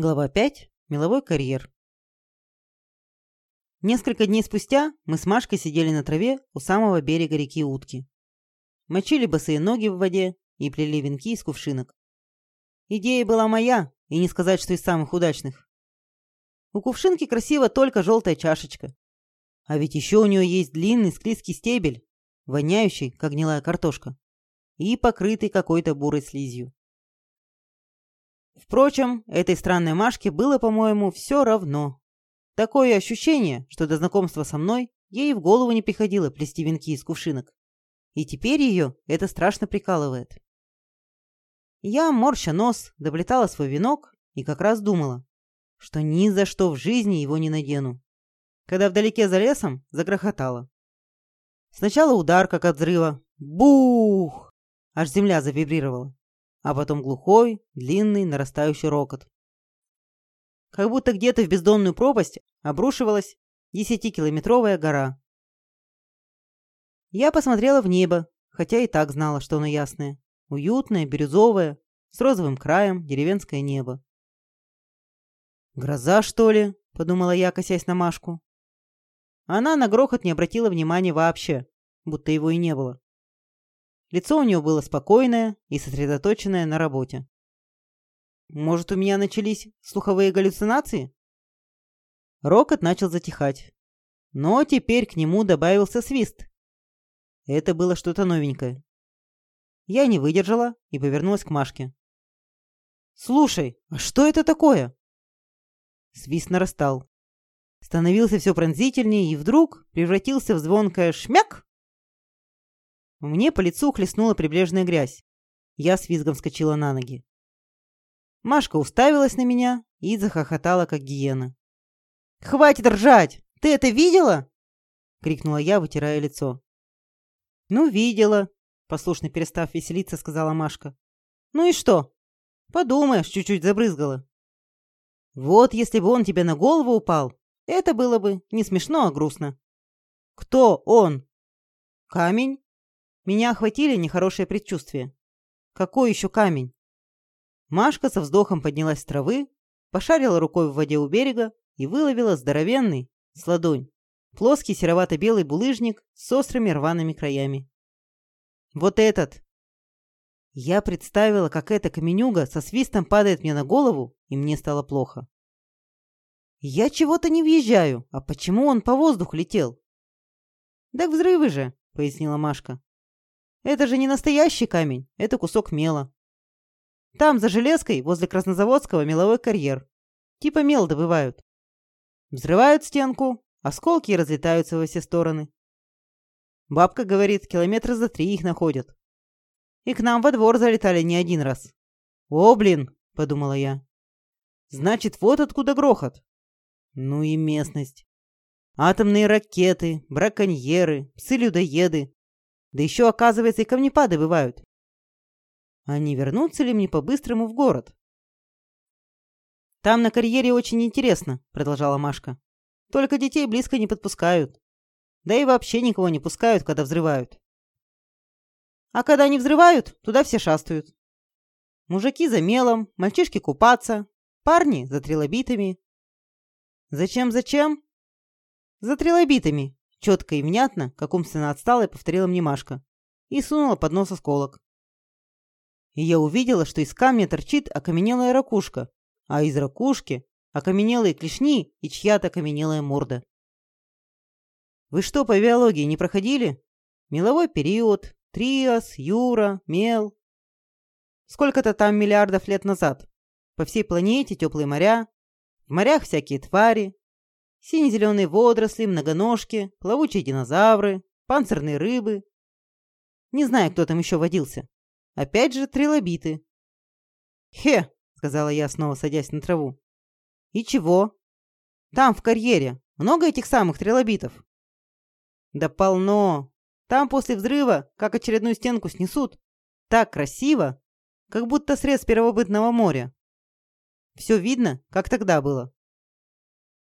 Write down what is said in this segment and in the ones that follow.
Глава 5. Меловой карьер. Несколько дней спустя мы с Машкой сидели на траве у самого берега реки Утки. Мочили босые ноги в воде и плели венки из кувшинок. Идея была моя, и не сказать, что из самых удачных. У кувшинки красиво только желтая чашечка. А ведь еще у нее есть длинный склизкий стебель, воняющий, как гнилая картошка, и покрытый какой-то бурой слизью. Впрочем, этой странной Машке было, по-моему, все равно. Такое ощущение, что до знакомства со мной ей в голову не приходило плести венки из кувшинок. И теперь ее это страшно прикалывает. Я, морща нос, доплетала свой венок и как раз думала, что ни за что в жизни его не надену. Когда вдалеке за лесом загрохотало. Сначала удар, как от взрыва. Бух! Аж земля завибрировала а потом глухой, длинный, нарастающий рокот. Как будто где-то в бездонную пропасть обрушивалась десятикилометровая гора. Я посмотрела в небо, хотя и так знала, что оно ясное. Уютное, бирюзовое, с розовым краем, деревенское небо. «Гроза, что ли?» – подумала я, косясь на Машку. Она на грохот не обратила внимания вообще, будто его и не было. Лицо у нее было спокойное и сосредоточенное на работе. Может, у меня начались слуховые галлюцинации? Рокот начал затихать. Но теперь к нему добавился свист. Это было что-то новенькое. Я не выдержала и повернулась к Машке. «Слушай, а что это такое?» Свист нарастал. Становился все пронзительнее и вдруг превратился в звонкое «шмяк!» Мне по лицу хлестнула прибрежная грязь. Я с визгом вскочила на ноги. Машка уставилась на меня и захохотала, как гиена. «Хватит ржать! Ты это видела?» — крикнула я, вытирая лицо. «Ну, видела», — послушно перестав веселиться, сказала Машка. «Ну и что? Подумаешь, чуть-чуть забрызгала». «Вот если бы он тебе на голову упал, это было бы не смешно, а грустно». «Кто он?» «Камень?» Меня охватили нехорошие предчувствия. Какой еще камень? Машка со вздохом поднялась с травы, пошарила рукой в воде у берега и выловила здоровенный, с ладонь, плоский серовато-белый булыжник с острыми рваными краями. Вот этот! Я представила, как эта каменюга со свистом падает мне на голову, и мне стало плохо. Я чего-то не въезжаю, а почему он по воздуху летел? Так взрывы же, пояснила Машка. Это же не настоящий камень, это кусок мела. Там, за железкой, возле Краснозаводского, меловой карьер. Типа мел добывают. Взрывают стенку, осколки разлетаются во все стороны. Бабка говорит, километра за три их находят. И к нам во двор залетали не один раз. «О, блин!» — подумала я. «Значит, вот откуда грохот». Ну и местность. Атомные ракеты, браконьеры, псы-людоеды, да еще, оказывается, и камнепады бывают. А не вернуться ли мне по-быстрому в город? Там на карьере очень интересно, продолжала Машка. Только детей близко не подпускают. Да и вообще никого не пускают, когда взрывают. А когда они взрывают, туда все шастают. Мужики за мелом, мальчишки купаться, парни за трилобитами. Зачем-зачем? За трилобитами, Четко и внятно, как умственно отсталая, повторила мне Машка. И сунула под нос осколок. И я увидела, что из камня торчит окаменелая ракушка, а из ракушки окаменелые клешни и чья-то окаменелая морда. Вы что, по биологии не проходили? Меловой период, триас, юра, мел. Сколько-то там миллиардов лет назад. По всей планете теплые моря, в морях всякие твари, Сине-зеленые водоросли, многоножки, плавучие динозавры, панцирные рыбы. Не знаю, кто там еще водился. Опять же трилобиты. «Хе!» — сказала я, снова садясь на траву. «И чего? Там, в карьере, много этих самых трилобитов?» «Да полно! Там после взрыва, как очередную стенку снесут, так красиво, как будто срез первобытного моря. Все видно, как тогда было.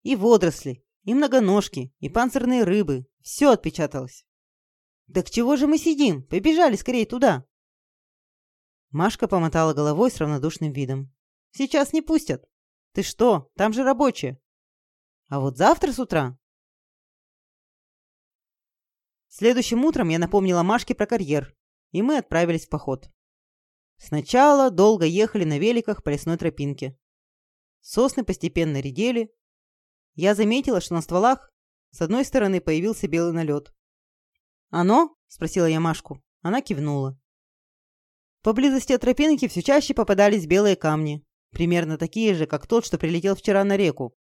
И водоросли, и многоножки, и панцирные рыбы. Все отпечаталось. «Так чего же мы сидим? Побежали скорее туда!» Машка помотала головой с равнодушным видом. «Сейчас не пустят. Ты что, там же рабочие. А вот завтра с утра... Следующим утром я напомнила Машке про карьер, и мы отправились в поход. Сначала долго ехали на великах по лесной тропинке. Сосны постепенно редели. Я заметила, что на стволах с одной стороны появился белый налет. «Оно?» – спросила я Машку. Она кивнула. Поблизости от тропинки все чаще попадались белые камни, примерно такие же, как тот, что прилетел вчера на реку,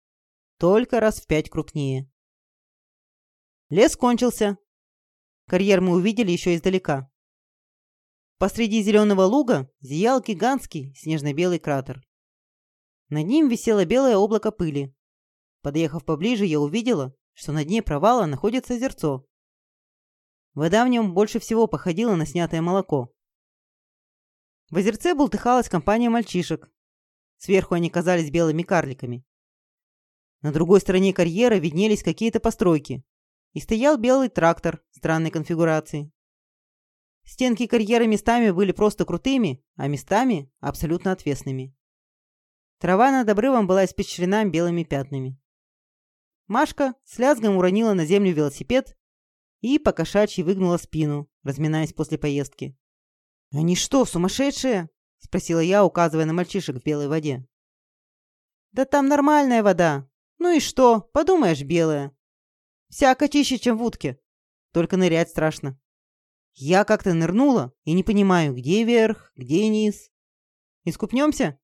только раз в пять крупнее. Лес кончился. Карьер мы увидели еще издалека. Посреди зеленого луга зиял гигантский снежно-белый кратер. Над ним висело белое облако пыли. Подъехав поближе, я увидела, что на дне провала находится озерцо. Вода в нем больше всего походила на снятое молоко. В озерце бултыхалась компания мальчишек. Сверху они казались белыми карликами. На другой стороне карьера виднелись какие-то постройки. И стоял белый трактор странной конфигурации. Стенки карьера местами были просто крутыми, а местами абсолютно отвесными. Трава над обрывом была испещрена белыми пятнами. Машка с лязгом уронила на землю велосипед и покошачьи выгнула спину, разминаясь после поездки. «Они что, сумасшедшие?» – спросила я, указывая на мальчишек в белой воде. «Да там нормальная вода, ну и что? Подумаешь, белая. Всяко чище, чем в утке. Только нырять страшно. Я как-то нырнула и не понимаю, где верх, где низ. Искупнемся?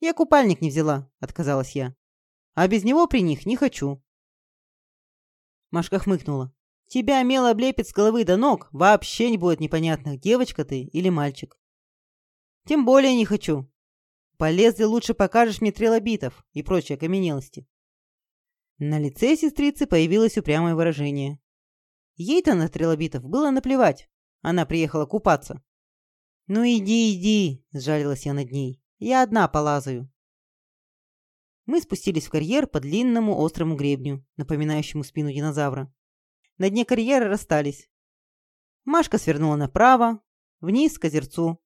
Я купальник не взяла, отказалась я. А без него при них не хочу. Машка хмыкнула. Тебя мело облепит с головы до ног, вообще не будет непонятно, девочка ты или мальчик. Тем более не хочу. Полезли лучше покажешь мне трилобитов и прочие окаменелости. На лице сестрицы появилось упрямое выражение. Ей-то на трилобитов было наплевать. Она приехала купаться. «Ну иди, иди!» – сжалилась я над ней. «Я одна полазаю». Мы спустились в карьер по длинному острому гребню, напоминающему спину динозавра. На дне карьера расстались. Машка свернула направо, вниз к озерцу,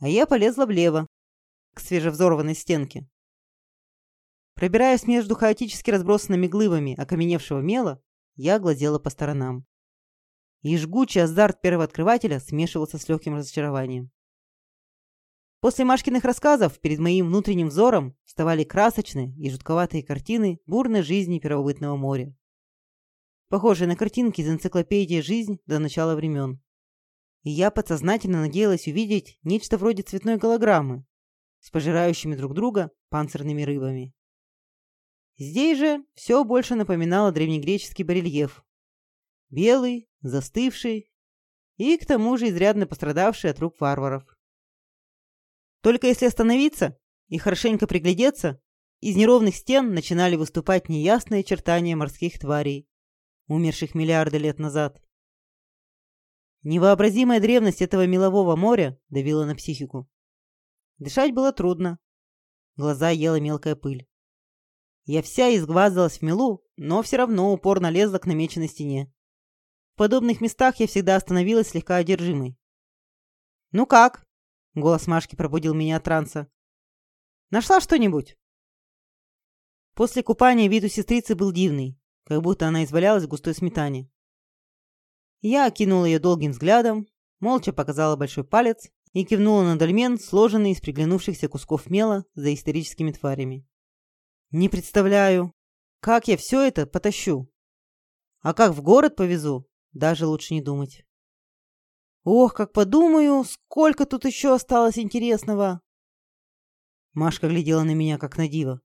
а я полезла влево, к свежевзорванной стенке. Пробираясь между хаотически разбросанными глыбами окаменевшего мела, я глазела по сторонам. И жгучий азарт первого открывателя смешивался с легким разочарованием. После Машкиных рассказов перед моим внутренним взором вставали красочные и жутковатые картины бурной жизни первобытного моря. Похожие на картинки из энциклопедии «Жизнь» до начала времен. И я подсознательно надеялась увидеть нечто вроде цветной голограммы, с пожирающими друг друга панцирными рыбами. Здесь же все больше напоминало древнегреческий барельеф. Белый, застывший и к тому же изрядно пострадавший от рук варваров. Только если остановиться и хорошенько приглядеться, из неровных стен начинали выступать неясные очертания морских тварей, умерших миллиарды лет назад. Невообразимая древность этого мелового моря давила на психику. Дышать было трудно. Глаза ела мелкая пыль. Я вся изгваздалась в мелу, но все равно упорно лезла к намеченной стене. В подобных местах я всегда остановилась слегка одержимой. «Ну как?» — голос Машки пробудил меня от транса. «Нашла что-нибудь?» После купания вид у сестрицы был дивный, как будто она извалялась в густой сметане. Я окинула ее долгим взглядом, молча показала большой палец и кивнула на дольмен, сложенный из приглянувшихся кусков мела за историческими тварями. «Не представляю, как я все это потащу. А как в город повезу, даже лучше не думать. Ох, как подумаю, сколько тут еще осталось интересного!» Машка глядела на меня, как на диво.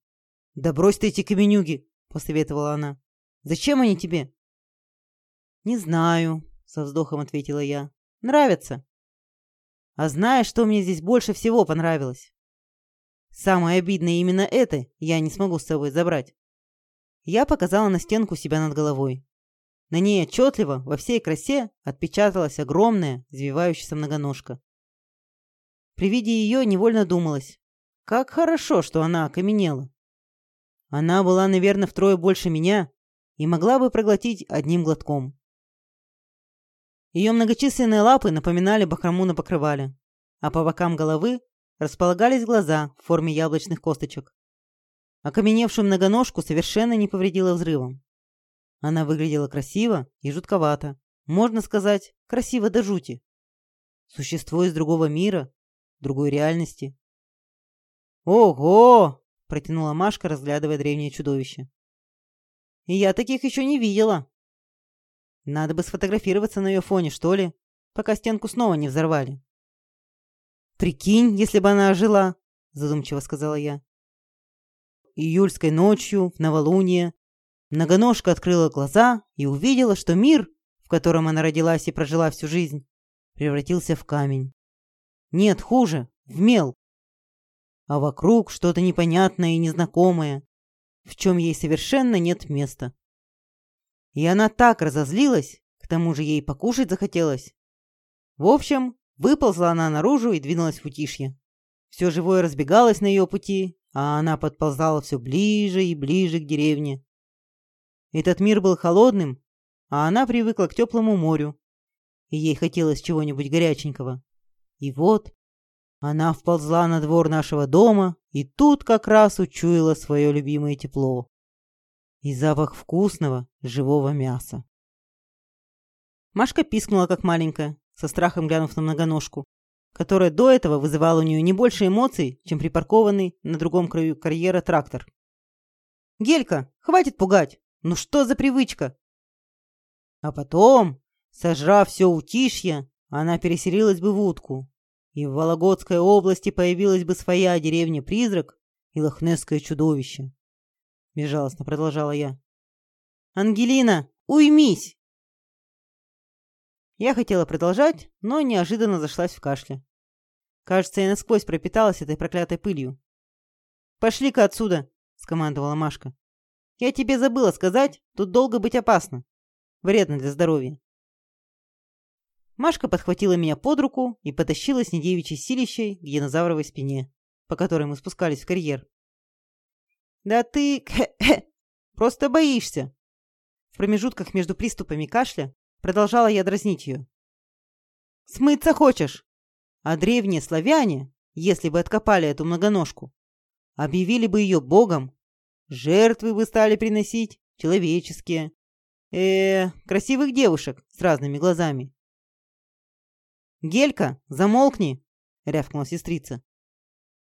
«Да брось ты эти каменюги!» — посоветовала она. «Зачем они тебе?» «Не знаю», — со вздохом ответила я. «Нравятся. А знаешь, что мне здесь больше всего понравилось? Самое обидное именно это я не смогу с собой забрать. Я показала на стенку себя над головой. На ней отчетливо, во всей красе, отпечаталась огромная, извивающаяся многоножка. При виде ее невольно думалось, как хорошо, что она окаменела. Она была, наверное, втрое больше меня и могла бы проглотить одним глотком. Ее многочисленные лапы напоминали бахрому на покрывале, а по бокам головы располагались глаза в форме яблочных косточек. Окаменевшую многоножку совершенно не повредила взрывом. Она выглядела красиво и жутковато. Можно сказать, красиво до жути. Существо из другого мира, другой реальности. «Ого!» – протянула Машка, разглядывая древнее чудовище. «И я таких еще не видела. Надо бы сфотографироваться на ее фоне, что ли, пока стенку снова не взорвали». «Прикинь, если бы она ожила!» – задумчиво сказала я. Июльской ночью, в новолуние, многоножка открыла глаза и увидела, что мир, в котором она родилась и прожила всю жизнь, превратился в камень. Нет, хуже, в мел. А вокруг что-то непонятное и незнакомое, в чем ей совершенно нет места. И она так разозлилась, к тому же ей покушать захотелось. В общем, выползла она наружу и двинулась в утишье. Все живое разбегалось на ее пути, а она подползала все ближе и ближе к деревне. Этот мир был холодным, а она привыкла к теплому морю, и ей хотелось чего-нибудь горяченького. И вот она вползла на двор нашего дома, и тут как раз учуяла свое любимое тепло и запах вкусного живого мяса. Машка пискнула, как маленькая, со страхом глянув на многоножку, которая до этого вызывала у нее не больше эмоций, чем припаркованный на другом краю карьера трактор. «Гелька, хватит пугать! Ну что за привычка?» А потом, сожрав все утишье, она переселилась бы в утку, и в Вологодской области появилась бы своя деревня-призрак и лохнесское чудовище. Безжалостно продолжала я. «Ангелина, уймись!» Я хотела продолжать, но неожиданно зашлась в кашле. Кажется, я насквозь пропиталась этой проклятой пылью. «Пошли-ка отсюда!» — скомандовала Машка. «Я тебе забыла сказать, тут долго быть опасно. Вредно для здоровья». Машка подхватила меня под руку и потащила с недевичьей силищей к динозавровой спине, по которой мы спускались в карьер. «Да ты... просто боишься!» В промежутках между приступами кашля Продолжала я дразнить ее. «Смыться хочешь?» А древние славяне, если бы откопали эту многоножку, объявили бы ее богом. Жертвы бы стали приносить человеческие. э, красивых девушек с разными глазами. «Гелька, замолкни!» — рявкнула сестрица.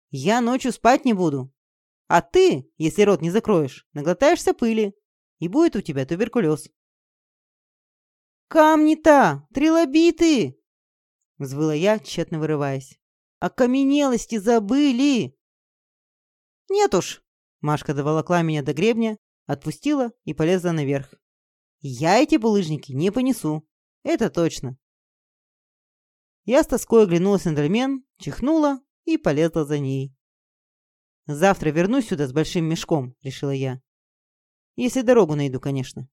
«Я ночью спать не буду. А ты, если рот не закроешь, наглотаешься пыли, и будет у тебя туберкулез». «Камни-то! Трилобиты!» — взвыла я, тщетно вырываясь. «Окаменелости забыли!» «Нет уж!» — Машка доволокла меня до гребня, отпустила и полезла наверх. «Я эти булыжники не понесу, это точно!» Я с тоской оглянулась на дольмен, чихнула и полезла за ней. «Завтра вернусь сюда с большим мешком», — решила я. «Если дорогу найду, конечно».